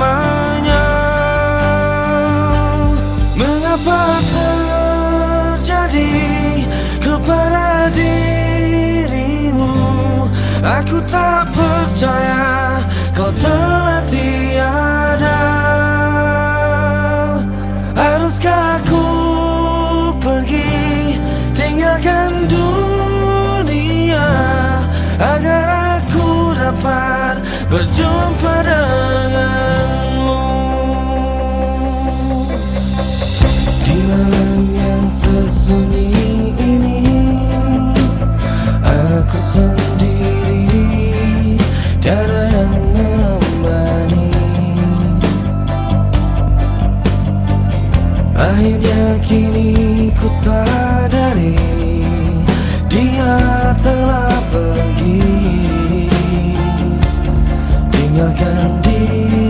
selamanya. Mengapa terjadi kepada dirimu? Aku tak percaya kau telah tiada. Haruskah aku pergi? Tinggalkan dunia Agar aku dapat berjumpa sesunyi ini. Aku sendiri Tiada yang menemani Akhirnya kini ku sadari Dia telah pergi. Tinggalkan diriku